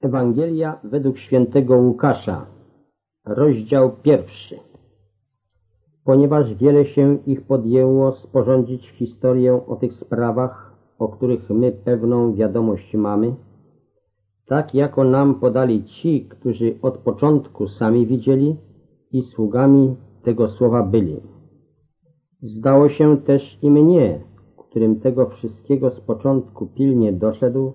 Ewangelia według świętego Łukasza, rozdział pierwszy. Ponieważ wiele się ich podjęło sporządzić historię o tych sprawach, o których my pewną wiadomość mamy, tak jako nam podali ci, którzy od początku sami widzieli i sługami tego słowa byli. Zdało się też i mnie, którym tego wszystkiego z początku pilnie doszedł,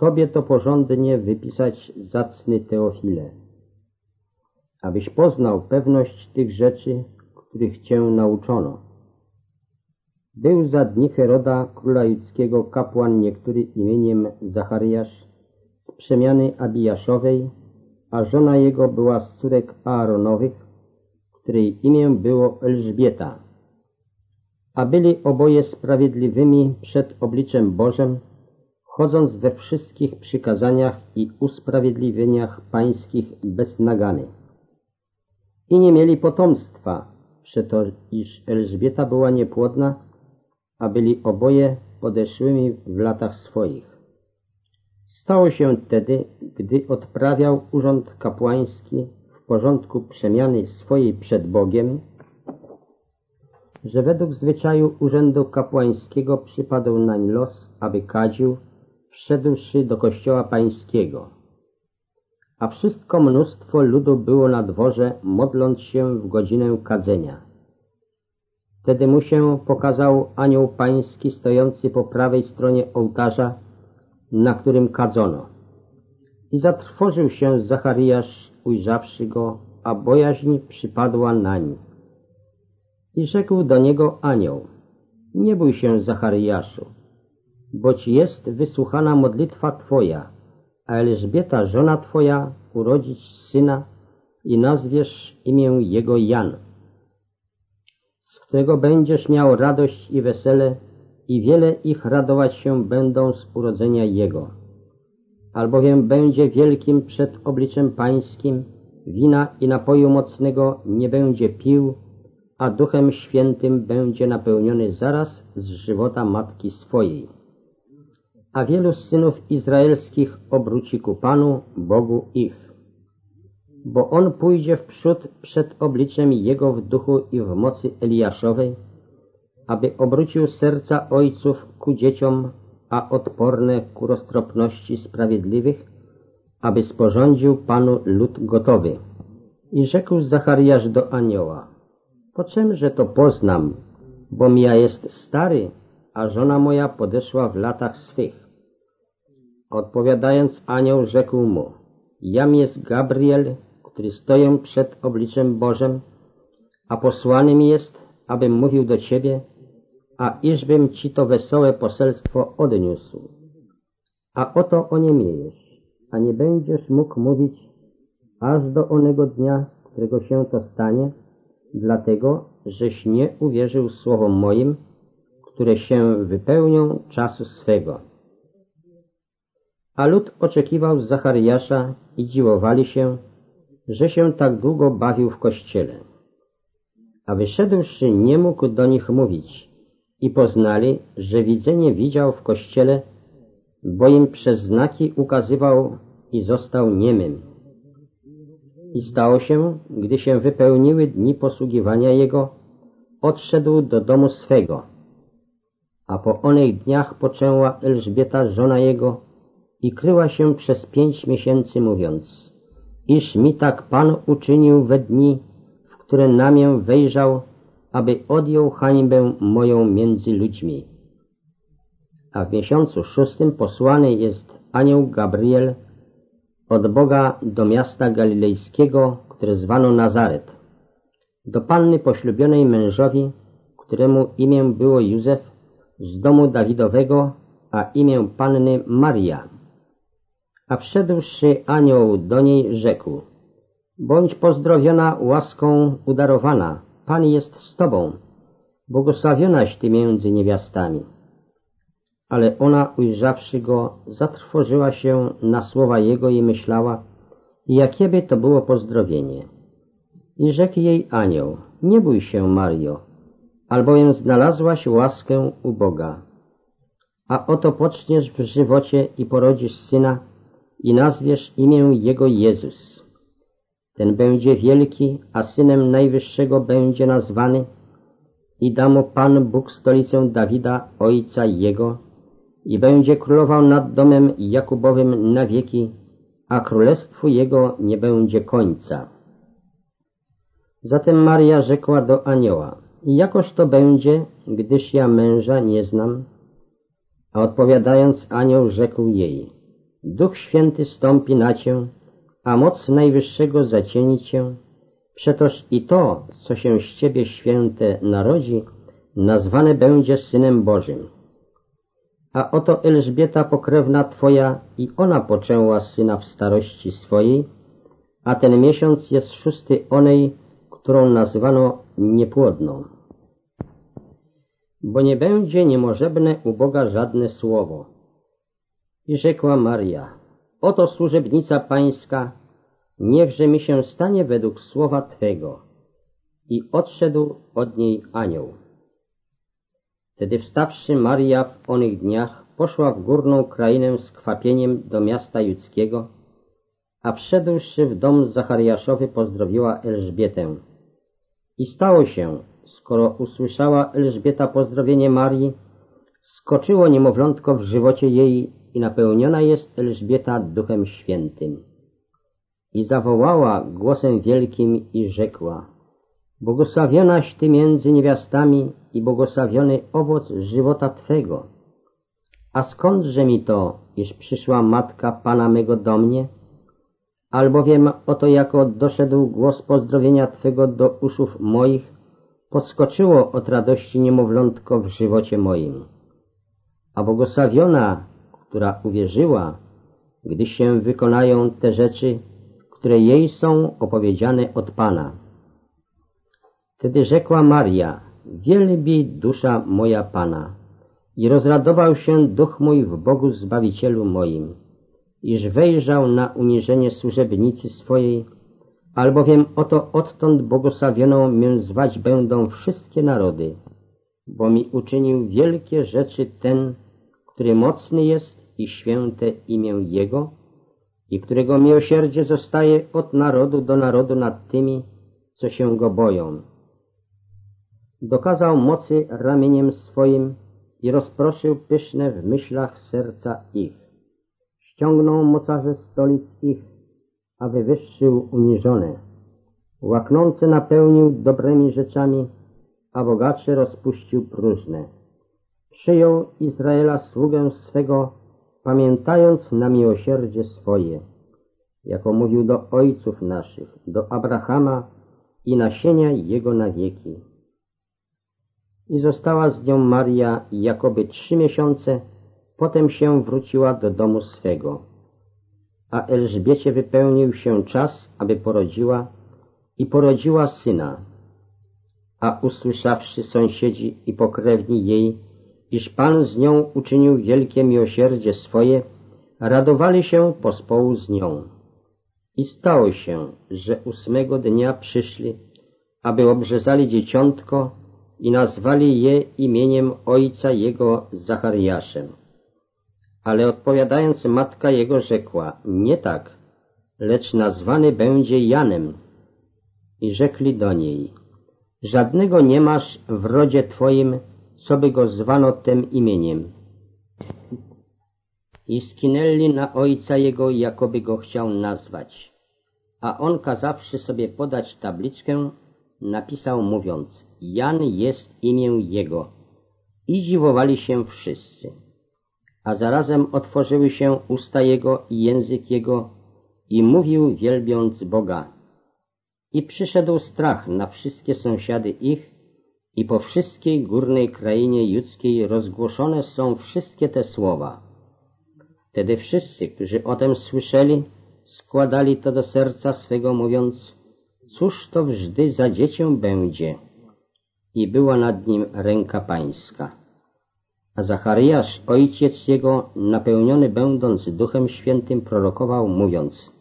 Tobie to porządnie wypisać, zacny Teofile, abyś poznał pewność tych rzeczy, których Cię nauczono. Był za dni Heroda, króla judzkiego, kapłan niektóry imieniem Zachariasz, z przemiany Abijaszowej, a żona jego była z córek Aaronowych, której imię było Elżbieta. A byli oboje sprawiedliwymi przed obliczem Bożem, chodząc we wszystkich przykazaniach i usprawiedliwieniach pańskich bez nagany. I nie mieli potomstwa, przeto iż Elżbieta była niepłodna, a byli oboje podeszłymi w latach swoich. Stało się wtedy, gdy odprawiał urząd kapłański w porządku przemiany swojej przed Bogiem, że według zwyczaju urzędu kapłańskiego przypadł nań los, aby kadził, wszedłszy do kościoła pańskiego. A wszystko mnóstwo ludu było na dworze, modląc się w godzinę kadzenia. Wtedy mu się pokazał anioł pański stojący po prawej stronie ołtarza, na którym kadzono. I zatrwożył się Zachariasz, ujrzawszy go, a bojaźń przypadła nań. I rzekł do niego anioł, nie bój się, Zachariaszu, boć jest wysłuchana modlitwa Twoja, a Elżbieta, żona Twoja, urodzić syna i nazwiesz imię jego Jan, z którego będziesz miał radość i wesele i wiele ich radować się będą z urodzenia jego. Albowiem będzie wielkim przed obliczem pańskim, wina i napoju mocnego nie będzie pił, a Duchem Świętym będzie napełniony zaraz z żywota matki swojej a wielu synów izraelskich obróci ku Panu, Bogu ich. Bo On pójdzie w przód przed obliczem Jego w duchu i w mocy Eliaszowej, aby obrócił serca ojców ku dzieciom, a odporne ku roztropności sprawiedliwych, aby sporządził Panu lud gotowy. I rzekł Zachariasz do anioła, po czemże to poznam, bom ja jest stary, a żona moja podeszła w latach swych. Odpowiadając anioł rzekł mu, jam jest Gabriel, który stoję przed obliczem Bożem, a posłany mi jest, abym mówił do ciebie, a iżbym ci to wesołe poselstwo odniósł. A oto oniemiejesz, a nie będziesz mógł mówić aż do onego dnia, którego się to stanie, dlatego, żeś nie uwierzył słowom moim, które się wypełnią czasu swego. A lud oczekiwał Zachariasza i dziwowali się, że się tak długo bawił w kościele. A wyszedłszy nie mógł do nich mówić i poznali, że widzenie widział w kościele, bo im przez znaki ukazywał i został niemym. I stało się, gdy się wypełniły dni posługiwania jego, odszedł do domu swego, a po onych dniach poczęła Elżbieta, żona jego, i kryła się przez pięć miesięcy mówiąc, iż mi tak Pan uczynił we dni, w które na mię wejrzał, aby odjął hańbę moją między ludźmi. A w miesiącu szóstym posłany jest anioł Gabriel od Boga do miasta galilejskiego, które zwano Nazaret, do panny poślubionej mężowi, któremu imię było Józef, z domu Dawidowego, a imię panny Maria. A wszedłszy anioł do niej rzekł, bądź pozdrowiona łaską udarowana, Pan jest z tobą, błogosławionaś ty między niewiastami. Ale ona, ujrzawszy go, zatrwożyła się na słowa jego i myślała, jakieby to było pozdrowienie. I rzekł jej anioł, nie bój się, Mario, albowiem znalazłaś łaskę u Boga. A oto poczniesz w żywocie i porodzisz syna, i nazwiesz imię Jego Jezus. Ten będzie wielki, a Synem Najwyższego będzie nazwany i da mu Pan Bóg stolicę Dawida, ojca Jego i będzie królował nad domem Jakubowym na wieki, a królestwu Jego nie będzie końca. Zatem Maria rzekła do anioła, jakoż to będzie, gdyż ja męża nie znam? A odpowiadając anioł rzekł jej, Duch Święty stąpi na cię, a moc Najwyższego zacieni cię, przetoż i to, co się z ciebie święte narodzi, nazwane będzie Synem Bożym. A oto Elżbieta pokrewna twoja i ona poczęła syna w starości swojej, a ten miesiąc jest szósty onej, którą nazwano niepłodną. Bo nie będzie niemożebne u Boga żadne słowo. I rzekła Maria, oto służebnica pańska, niechże mi się stanie według słowa Twego. I odszedł od niej anioł. Wtedy wstawszy Maria w onych dniach poszła w górną krainę z kwapieniem do miasta judzkiego, a wszedłszy w dom Zachariaszowy pozdrowiła Elżbietę. I stało się, skoro usłyszała Elżbieta pozdrowienie Marii, skoczyło niemowlątko w żywocie jej i napełniona jest Elżbieta Duchem Świętym. I zawołała głosem wielkim i rzekła, Błogosławionaś Ty między niewiastami i błogosławiony owoc żywota Twego. A skądże mi to, iż przyszła matka Pana mego do mnie? Albowiem oto jako doszedł głos pozdrowienia Twego do uszów moich, podskoczyło od radości niemowlątko w żywocie moim. A błogosławiona, która uwierzyła, gdy się wykonają te rzeczy, które jej są opowiedziane od Pana. Wtedy rzekła Maria, wielbi dusza moja Pana i rozradował się duch mój w Bogu Zbawicielu moim, iż wejrzał na uniżenie służebnicy swojej, albowiem oto odtąd błogosławioną mię zwać będą wszystkie narody, bo mi uczynił wielkie rzeczy ten, który mocny jest i święte imię Jego i którego miłosierdzie zostaje od narodu do narodu nad tymi, co się Go boją dokazał mocy ramieniem swoim i rozproszył pyszne w myślach serca ich. Ściągnął mocarze stolic ich, a wywyższył uniżone. Łaknące napełnił dobrymi rzeczami, a bogacze rozpuścił próżne. Przyjął Izraela sługę swego, pamiętając na miłosierdzie swoje, jako mówił do ojców naszych, do Abrahama i nasienia jego na wieki i została z nią Maria jakoby trzy miesiące, potem się wróciła do domu swego. A Elżbiecie wypełnił się czas, aby porodziła i porodziła syna. A usłyszawszy sąsiedzi i pokrewni jej, iż Pan z nią uczynił wielkie miłosierdzie swoje, radowali się pospołu z nią. I stało się, że ósmego dnia przyszli, aby obrzezali dzieciątko i nazwali je imieniem ojca jego Zachariaszem. Ale odpowiadając matka jego rzekła, nie tak, lecz nazwany będzie Janem. I rzekli do niej, żadnego nie masz w rodzie twoim, co by go zwano tym imieniem. I skinęli na ojca jego, jakoby go chciał nazwać. A on kazawszy sobie podać tabliczkę, napisał mówiąc, Jan jest imię jego. I dziwowali się wszyscy. A zarazem otworzyły się usta jego i język jego i mówił wielbiąc Boga. I przyszedł strach na wszystkie sąsiady ich i po wszystkiej górnej krainie judzkiej rozgłoszone są wszystkie te słowa. Wtedy wszyscy, którzy o tym słyszeli, składali to do serca swego, mówiąc, cóż to wżdy za dziecię będzie? I była nad nim ręka pańska. A Zachariasz, ojciec jego, napełniony będąc Duchem Świętym, prorokował, mówiąc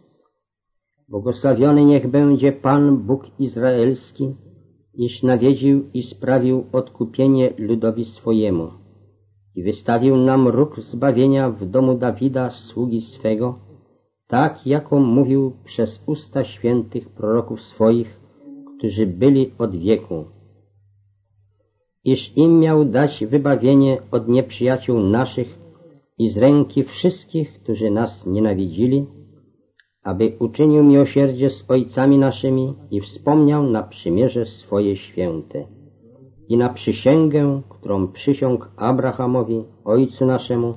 Błogosławiony niech będzie Pan Bóg Izraelski, iż nawiedził i sprawił odkupienie ludowi swojemu i wystawił nam róg zbawienia w domu Dawida, sługi swego, tak jaką mówił przez usta świętych proroków swoich, którzy byli od wieku, iż im miał dać wybawienie od nieprzyjaciół naszych i z ręki wszystkich, którzy nas nienawidzili, aby uczynił miłosierdzie z ojcami naszymi i wspomniał na przymierze swoje święte i na przysięgę, którą przysiągł Abrahamowi, ojcu naszemu,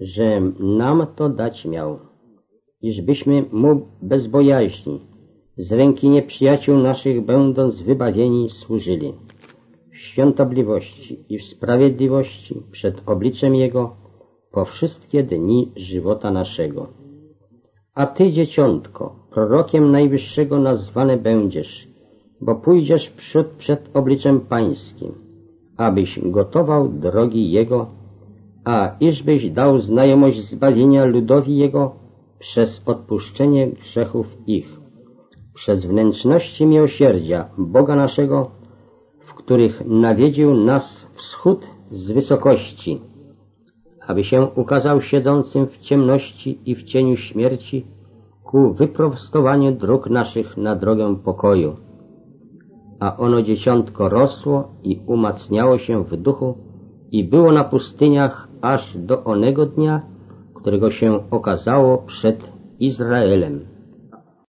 że nam to dać miał, iżbyśmy mu bez bojaźni, z ręki nieprzyjaciół naszych będąc wybawieni służyli świątobliwości i w sprawiedliwości przed obliczem Jego po wszystkie dni żywota naszego. A Ty, dzieciątko, prorokiem Najwyższego nazwane będziesz, bo pójdziesz przód przed obliczem Pańskim, abyś gotował drogi Jego, a iżbyś dał znajomość zbawienia ludowi Jego przez odpuszczenie grzechów ich, przez wnętrzności miłosierdzia Boga naszego, których nawiedził nas wschód z wysokości, aby się ukazał siedzącym w ciemności i w cieniu śmierci ku wyprostowaniu dróg naszych na drogę pokoju. A ono dzieciątko rosło i umacniało się w duchu i było na pustyniach aż do onego dnia, którego się okazało przed Izraelem.